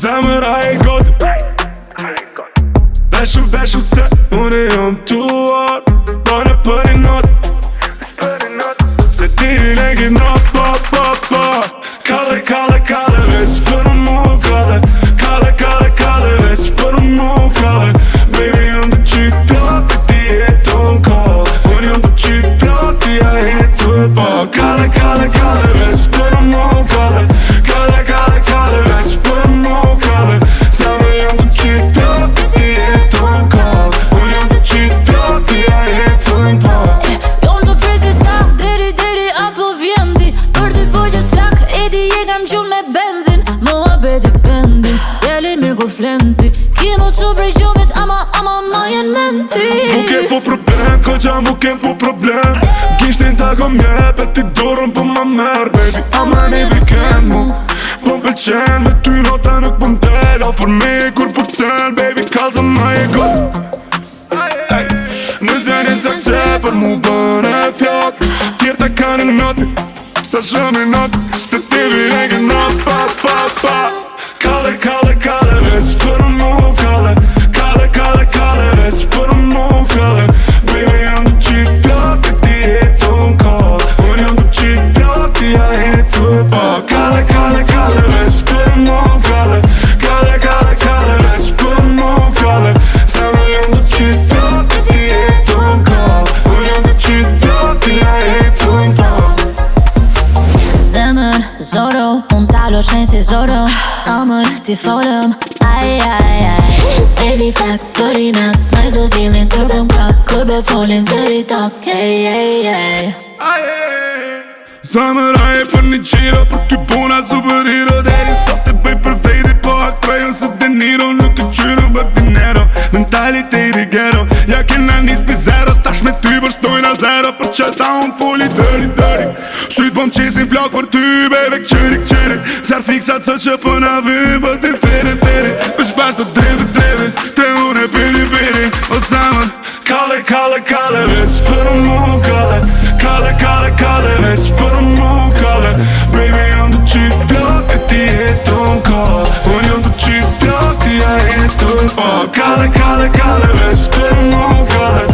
Zemër a e gotë Beshu, beshu se Unë e jam tuar Bërë për i notë Se ti i legi notë kam gjun me benzin Mua be dependin Jeli mirë kur flenti Ki mu që bre gjumit ama ama ma jen menti Mu kem po problem, ko qa mu kem po problem Gishtin ta kom nje, pe ti dorën po ma mer Baby, ama një vikend mu Po më qen, me ty nota nuk po mtel Afor me kur për po cel, baby, kalë zë ma e go Në zërin se pëse për mu bërë e fjak Tjerë të kanë në notin Sa shumë i not Se ti vi e gëna pa Un talo shenë si zoro Amër ti folëm Ai, ai, ai E zi fak, përri në Noj zë filin të rëbëm ka Kur dhe folim përri tok Ej, Ai, Zamër a e për qiro Për puna super hero Deri soft e bëj për fejdi Po atrejën se deniro Nuk e qyru bër dinero Mentalite Rrëpër që ta unë full i tëri, tëri Shujt për më qesin flok për ty beve këtik, këtik Së arë fixat së që përna vim për të të tëri, tëri Për shkëpash të dreve, dreve Te unë e për një pire, o zemën Kale, kale, kale, veç për më kale Kale, kale, kale, veç për më kale Baby, jam të qitë pjok, e ti e të unë kala Unë jam të qitë pjok, ti e të unë kala Kale, kale, kale, veç për më kale